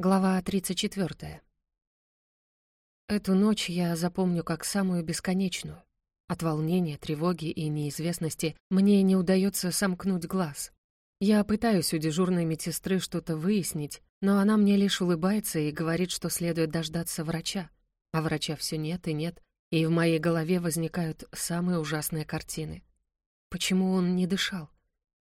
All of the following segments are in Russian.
Глава 34. Эту ночь я запомню как самую бесконечную. От волнения, тревоги и неизвестности мне не удается сомкнуть глаз. Я пытаюсь у дежурной медсестры что-то выяснить, но она мне лишь улыбается и говорит, что следует дождаться врача. А врача все нет и нет, и в моей голове возникают самые ужасные картины. Почему он не дышал?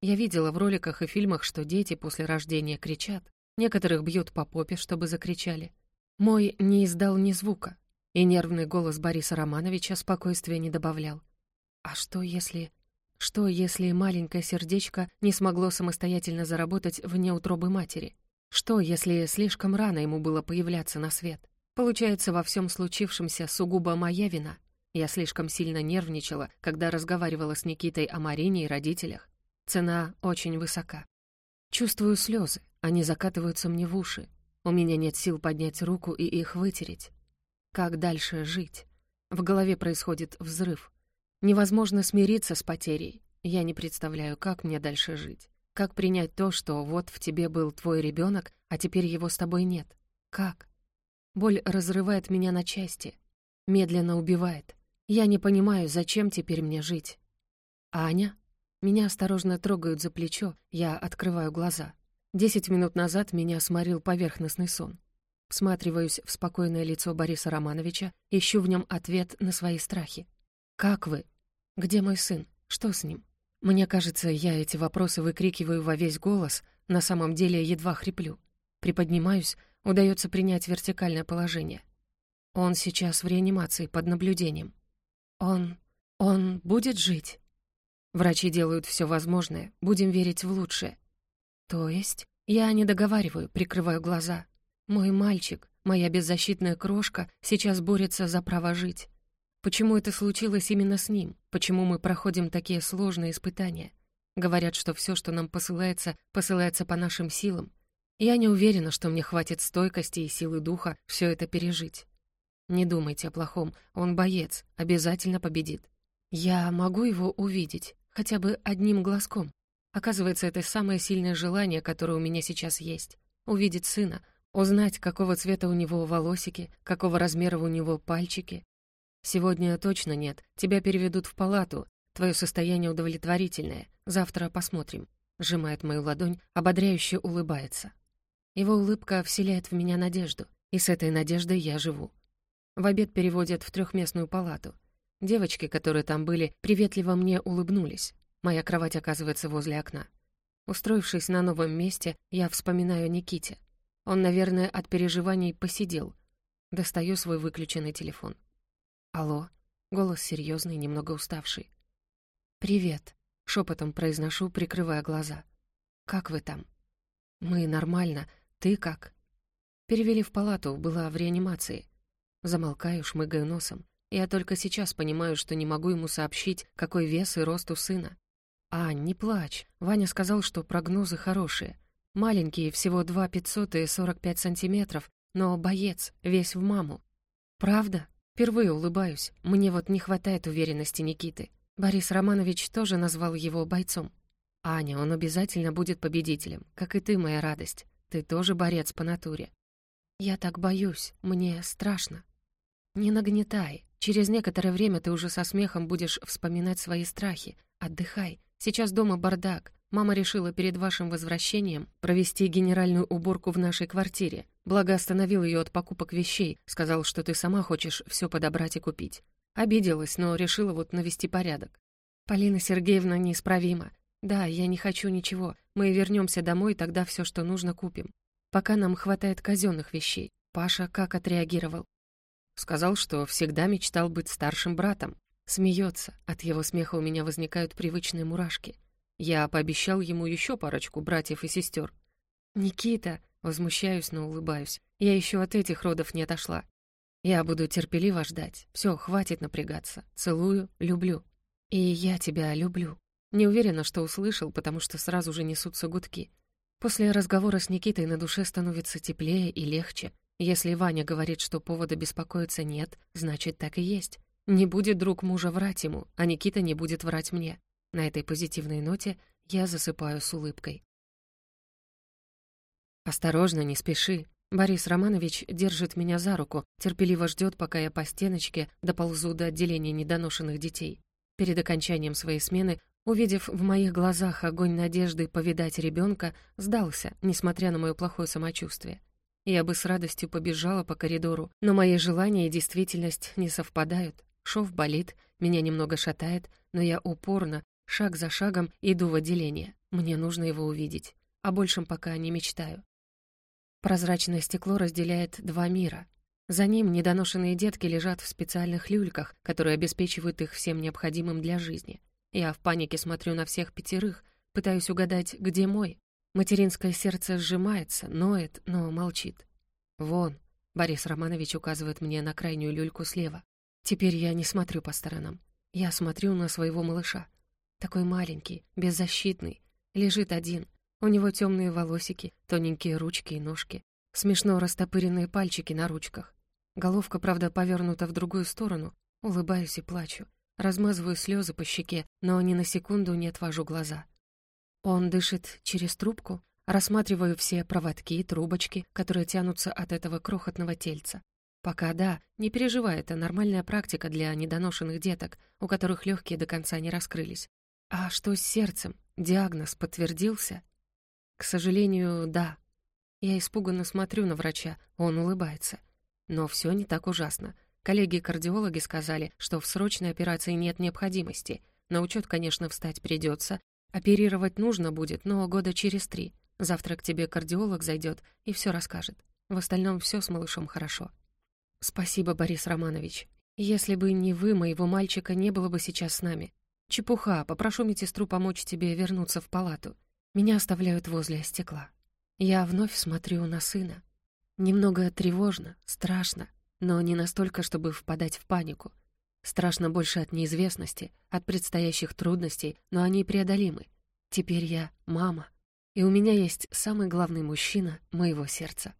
Я видела в роликах и фильмах, что дети после рождения кричат, Некоторых бьют по попе, чтобы закричали. Мой не издал ни звука, и нервный голос Бориса Романовича спокойствия не добавлял. А что если... Что, если маленькое сердечко не смогло самостоятельно заработать вне утробы матери? Что, если слишком рано ему было появляться на свет? Получается, во всем случившемся сугубо моя вина. Я слишком сильно нервничала, когда разговаривала с Никитой о Марине и родителях. Цена очень высока. Чувствую слезы, они закатываются мне в уши. У меня нет сил поднять руку и их вытереть. Как дальше жить? В голове происходит взрыв. Невозможно смириться с потерей. Я не представляю, как мне дальше жить. Как принять то, что вот в тебе был твой ребенок, а теперь его с тобой нет? Как? Боль разрывает меня на части. Медленно убивает. Я не понимаю, зачем теперь мне жить. Аня? Меня осторожно трогают за плечо, я открываю глаза. Десять минут назад меня сморил поверхностный сон. Всматриваюсь в спокойное лицо Бориса Романовича, ищу в нем ответ на свои страхи. «Как вы? Где мой сын? Что с ним?» Мне кажется, я эти вопросы выкрикиваю во весь голос, на самом деле едва хриплю. Приподнимаюсь, удается принять вертикальное положение. Он сейчас в реанимации под наблюдением. Он... он будет жить? Врачи делают все возможное, будем верить в лучшее. То есть? Я не договариваю, прикрываю глаза. Мой мальчик, моя беззащитная крошка, сейчас борется за право жить. Почему это случилось именно с ним? Почему мы проходим такие сложные испытания? Говорят, что все, что нам посылается, посылается по нашим силам. Я не уверена, что мне хватит стойкости и силы духа все это пережить. Не думайте о плохом, он боец, обязательно победит. Я могу его увидеть, хотя бы одним глазком. Оказывается, это самое сильное желание, которое у меня сейчас есть. Увидеть сына, узнать, какого цвета у него волосики, какого размера у него пальчики. Сегодня точно нет, тебя переведут в палату, твое состояние удовлетворительное, завтра посмотрим. Сжимает мою ладонь, ободряюще улыбается. Его улыбка вселяет в меня надежду, и с этой надеждой я живу. В обед переводят в трехместную палату. Девочки, которые там были, приветливо мне улыбнулись. Моя кровать оказывается возле окна. Устроившись на новом месте, я вспоминаю Никите. Он, наверное, от переживаний посидел. Достаю свой выключенный телефон. «Алло?» Голос серьезный, немного уставший. «Привет», — шепотом произношу, прикрывая глаза. «Как вы там?» «Мы нормально. Ты как?» Перевели в палату, была в реанимации. Замолкаю, шмыгаю носом. Я только сейчас понимаю, что не могу ему сообщить, какой вес и рост у сына. «Ань, не плачь. Ваня сказал, что прогнозы хорошие. Маленький, всего 2 500 и 45 сантиметров, но боец, весь в маму. Правда? Впервые улыбаюсь. Мне вот не хватает уверенности Никиты. Борис Романович тоже назвал его бойцом. Аня, он обязательно будет победителем, как и ты, моя радость. Ты тоже борец по натуре. Я так боюсь, мне страшно. Не нагнетай. Через некоторое время ты уже со смехом будешь вспоминать свои страхи. Отдыхай. Сейчас дома бардак. Мама решила перед вашим возвращением провести генеральную уборку в нашей квартире. Благо остановил ее от покупок вещей, сказал, что ты сама хочешь все подобрать и купить. Обиделась, но решила вот навести порядок. Полина Сергеевна неисправима. Да, я не хочу ничего. Мы вернемся домой, тогда все, что нужно, купим. Пока нам хватает казенных вещей. Паша как отреагировал? Сказал, что всегда мечтал быть старшим братом. Смеется. От его смеха у меня возникают привычные мурашки. Я пообещал ему еще парочку братьев и сестер. «Никита!» — возмущаюсь, но улыбаюсь. «Я еще от этих родов не отошла. Я буду терпеливо ждать. Все, хватит напрягаться. Целую, люблю. И я тебя люблю». Не уверена, что услышал, потому что сразу же несутся гудки. После разговора с Никитой на душе становится теплее и легче. Если Ваня говорит, что повода беспокоиться нет, значит, так и есть. Не будет друг мужа врать ему, а Никита не будет врать мне. На этой позитивной ноте я засыпаю с улыбкой. «Осторожно, не спеши», Борис Романович держит меня за руку, терпеливо ждет, пока я по стеночке доползу до отделения недоношенных детей. Перед окончанием своей смены, увидев в моих глазах огонь надежды повидать ребенка, сдался, несмотря на мое плохое самочувствие. Я бы с радостью побежала по коридору, но мои желания и действительность не совпадают. Шов болит, меня немного шатает, но я упорно, шаг за шагом, иду в отделение. Мне нужно его увидеть. О большем пока не мечтаю. Прозрачное стекло разделяет два мира. За ним недоношенные детки лежат в специальных люльках, которые обеспечивают их всем необходимым для жизни. Я в панике смотрю на всех пятерых, пытаюсь угадать, где мой, Материнское сердце сжимается, ноет, но молчит. «Вон», — Борис Романович указывает мне на крайнюю люльку слева. Теперь я не смотрю по сторонам. Я смотрю на своего малыша. Такой маленький, беззащитный, лежит один. У него темные волосики, тоненькие ручки и ножки, смешно растопыренные пальчики на ручках. Головка, правда, повернута в другую сторону. Улыбаюсь и плачу. Размазываю слезы по щеке, но ни на секунду не отвожу глаза. Он дышит через трубку, рассматриваю все проводки и трубочки, которые тянутся от этого крохотного тельца. Пока да, не переживай, это нормальная практика для недоношенных деток, у которых легкие до конца не раскрылись. А что с сердцем? Диагноз подтвердился? К сожалению, да. Я испуганно смотрю на врача, он улыбается. Но все не так ужасно. Коллеги-кардиологи сказали, что в срочной операции нет необходимости. На учет, конечно, встать придется, Оперировать нужно будет, но года через три. Завтра к тебе кардиолог зайдет и все расскажет. В остальном все с малышом хорошо. Спасибо, Борис Романович. Если бы не вы, моего мальчика не было бы сейчас с нами. Чепуха, попрошу медсестру помочь тебе вернуться в палату. Меня оставляют возле стекла. Я вновь смотрю на сына. Немного тревожно, страшно, но не настолько, чтобы впадать в панику. Страшно больше от неизвестности, от предстоящих трудностей, но они преодолимы. Теперь я мама, и у меня есть самый главный мужчина моего сердца.